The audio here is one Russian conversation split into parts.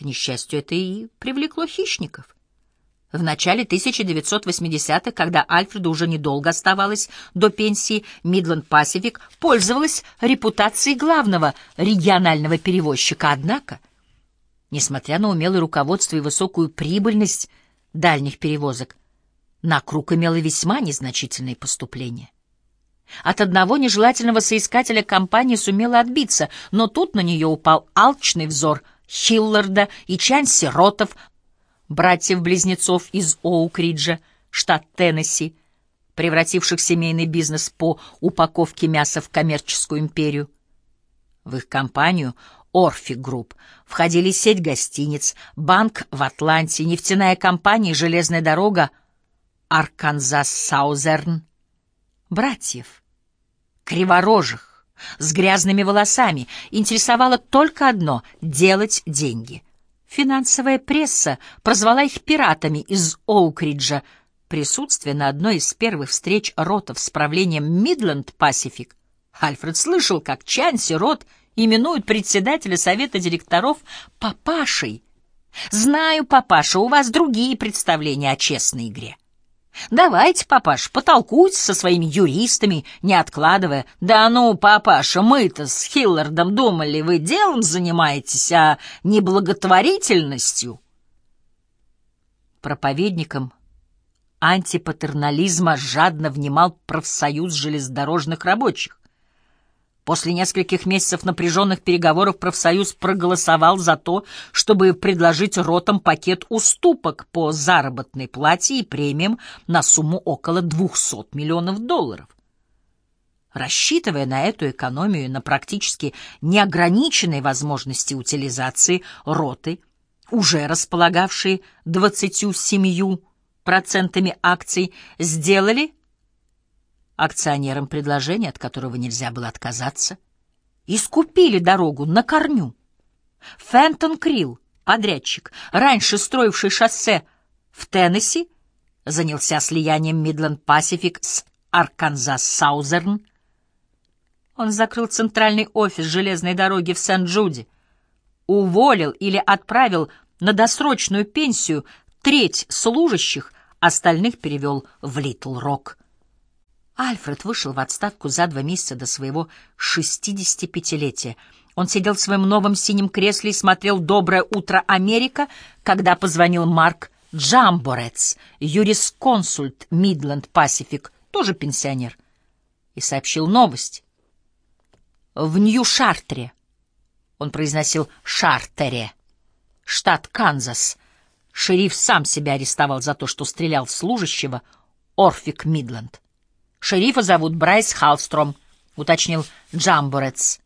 К несчастью, это и привлекло хищников. В начале 1980-х, когда Альфреду уже недолго оставалось до пенсии, Midland Pacific пользовалась репутацией главного регионального перевозчика. Однако, несмотря на умелое руководство и высокую прибыльность дальних перевозок, на круг имела весьма незначительные поступления. От одного нежелательного соискателя компания сумела отбиться, но тут на нее упал алчный взор Хилларда и Чанси Ротов, братьев-близнецов из Оукриджа, штат Теннесси, превративших семейный бизнес по упаковке мяса в коммерческую империю. В их компанию Орфик Групп входили сеть гостиниц, банк в Атланте, нефтяная компания и железная дорога Арканзас Саузерн. Братьев, криворожих, с грязными волосами, интересовало только одно — делать деньги — Финансовая пресса прозвала их пиратами из Оукриджа. Присутствие на одной из первых встреч ротов с правлением Мидленд Пасифик. Альфред слышал, как Чанси Рот именует председателя совета директоров папашей. «Знаю, папаша, у вас другие представления о честной игре. Давайте, папаш, потолкуйте со своими юристами, не откладывая. Да ну, папаша, мы-то с Хиллардом думали, вы делом занимаетесь, а не благотворительностью. Проповедником антипатернализма жадно внимал профсоюз железнодорожных рабочих. После нескольких месяцев напряженных переговоров профсоюз проголосовал за то, чтобы предложить ротам пакет уступок по заработной плате и премиям на сумму около 200 миллионов долларов. Рассчитывая на эту экономию на практически неограниченной возможности утилизации роты, уже располагавшие 27% акций, сделали акционерам предложение, от которого нельзя было отказаться, и скупили дорогу на корню. Фентон Крилл, подрядчик, раньше строивший шоссе в Теннесси, занялся слиянием Мидленд Пасифик с Арканзас Саузерн. Он закрыл центральный офис железной дороги в Сент-Джуди, уволил или отправил на досрочную пенсию треть служащих, остальных перевел в Литл-Рок. Альфред вышел в отставку за два месяца до своего 65-летия. Он сидел в своем новом синем кресле и смотрел «Доброе утро, Америка», когда позвонил Марк Джамборец, юрисконсульт Мидленд Пасифик, тоже пенсионер, и сообщил новость. В Нью-Шартре, он произносил «Шартере», штат Канзас, шериф сам себя арестовал за то, что стрелял в служащего Орфик Мидленд. «Шерифа зовут Брайс Халстром», — уточнил Джамборец.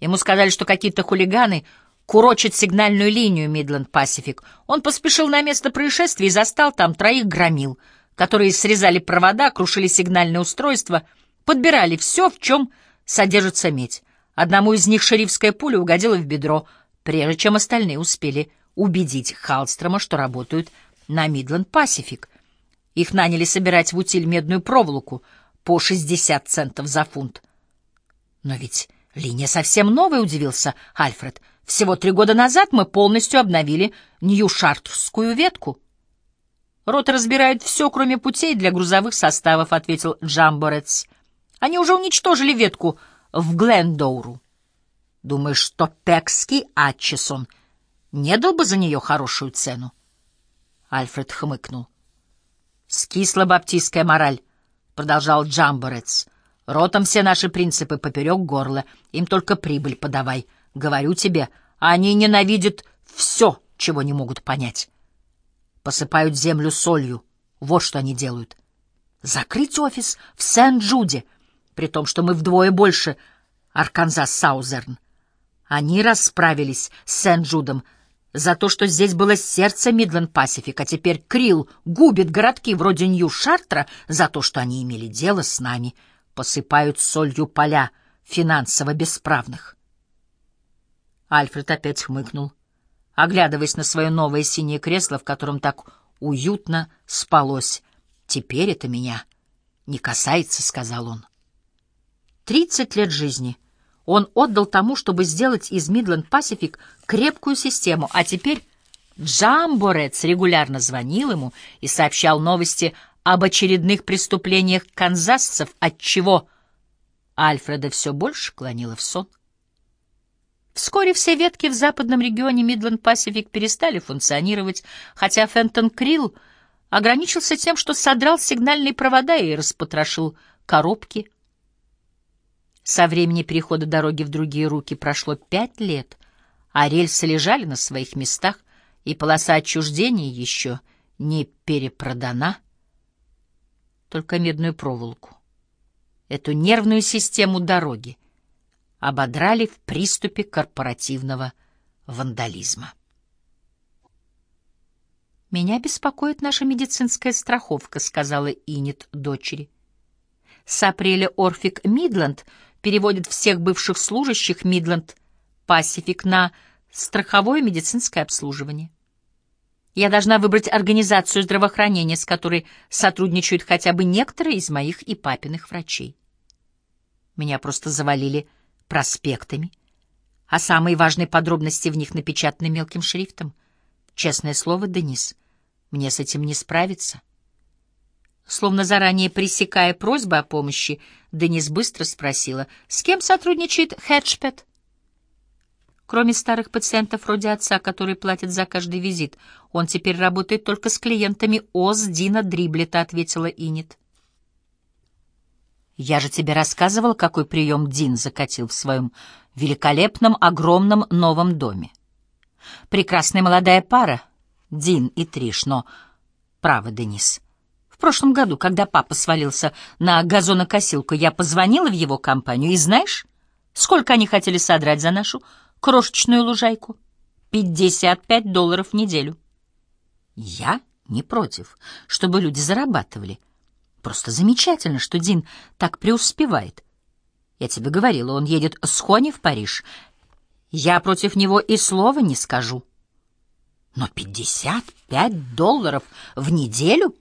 Ему сказали, что какие-то хулиганы курочат сигнальную линию Мидленд Пасифик. Он поспешил на место происшествия и застал там троих громил, которые срезали провода, крушили сигнальное устройство, подбирали все, в чем содержится медь. Одному из них шерифская пуля угодила в бедро, прежде чем остальные успели убедить Халстрома, что работают на Мидленд Пасифик. Их наняли собирать в утиль медную проволоку по 60 центов за фунт. Но ведь линия совсем новая, удивился Альфред. Всего три года назад мы полностью обновили Нью-Шартскую ветку. Рот разбирает все, кроме путей для грузовых составов, ответил Джамборец. Они уже уничтожили ветку в Глендоуру. Думаешь, что Пекский Атчесон не дал бы за нее хорошую цену? Альфред хмыкнул. «Скисла баптистская мораль», — продолжал Джамборец. «Ротом все наши принципы поперек горла, им только прибыль подавай. Говорю тебе, они ненавидят все, чего не могут понять. Посыпают землю солью, вот что они делают. Закрыть офис в Сент-Джуде, при том, что мы вдвое больше Арканзас-Саузерн. Они расправились с Сент-Джудом, за то, что здесь было сердце Мидленд Пасифик, а теперь Крилл губит городки вроде Нью-Шартра за то, что они имели дело с нами, посыпают солью поля финансово бесправных. Альфред опять хмыкнул, оглядываясь на свое новое синее кресло, в котором так уютно спалось. «Теперь это меня не касается», — сказал он. Тридцать лет жизни он отдал тому, чтобы сделать из Midland Pacific крепкую систему, а теперь Джамборец регулярно звонил ему и сообщал новости об очередных преступлениях канзасцев, отчего Альфреда все больше клонило в сон. Вскоре все ветки в западном регионе Мидленд-Пасифик перестали функционировать, хотя Фентон Крилл ограничился тем, что содрал сигнальные провода и распотрошил коробки. Со времени перехода дороги в другие руки прошло пять лет, а рельсы лежали на своих местах, и полоса отчуждения еще не перепродана, только медную проволоку. Эту нервную систему дороги ободрали в приступе корпоративного вандализма. «Меня беспокоит наша медицинская страховка», — сказала Инет дочери. С апреля Орфик Мидленд переводит всех бывших служащих Мидленд Пасифик на страховое медицинское обслуживание. Я должна выбрать организацию здравоохранения, с которой сотрудничают хотя бы некоторые из моих и папиных врачей. Меня просто завалили проспектами, а самые важные подробности в них напечатаны мелким шрифтом. Честное слово, Денис, мне с этим не справиться. Словно заранее пресекая просьбы о помощи, Денис быстро спросила, с кем сотрудничает Хеджпет? Кроме старых пациентов вроде отца, которые платят за каждый визит, он теперь работает только с клиентами ОЗ Дина Дриблета, ответила Инет. Я же тебе рассказывал, какой прием Дин закатил в своем великолепном, огромном новом доме. Прекрасная молодая пара, Дин и Триш, но... Право, Денис. Прошлом году, когда папа свалился на газонокосилку, я позвонила в его компанию, и знаешь, сколько они хотели содрать за нашу крошечную лужайку? Пятьдесят пять долларов в неделю. Я не против, чтобы люди зарабатывали — Просто замечательно, что Дин так преуспевает. Я тебе говорила, он едет с Хони в Париж. Я против него и слова не скажу. Но пятьдесят пять долларов в неделю?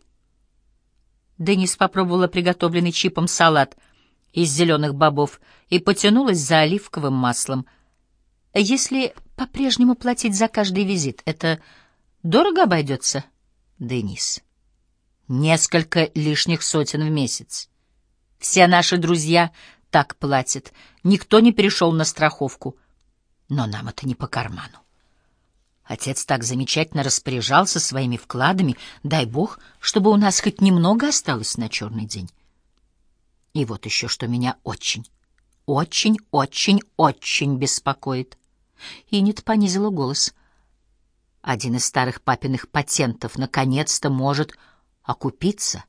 Денис попробовала приготовленный чипом салат из зеленых бобов и потянулась за оливковым маслом. Если по-прежнему платить за каждый визит, это дорого обойдется, Денис? Несколько лишних сотен в месяц. Все наши друзья так платят. Никто не перешел на страховку. Но нам это не по карману. Отец так замечательно распоряжался своими вкладами. Дай бог, чтобы у нас хоть немного осталось на черный день. И вот еще что меня очень, очень, очень, очень беспокоит. Инет понизила голос. Один из старых папиных патентов наконец-то может окупиться.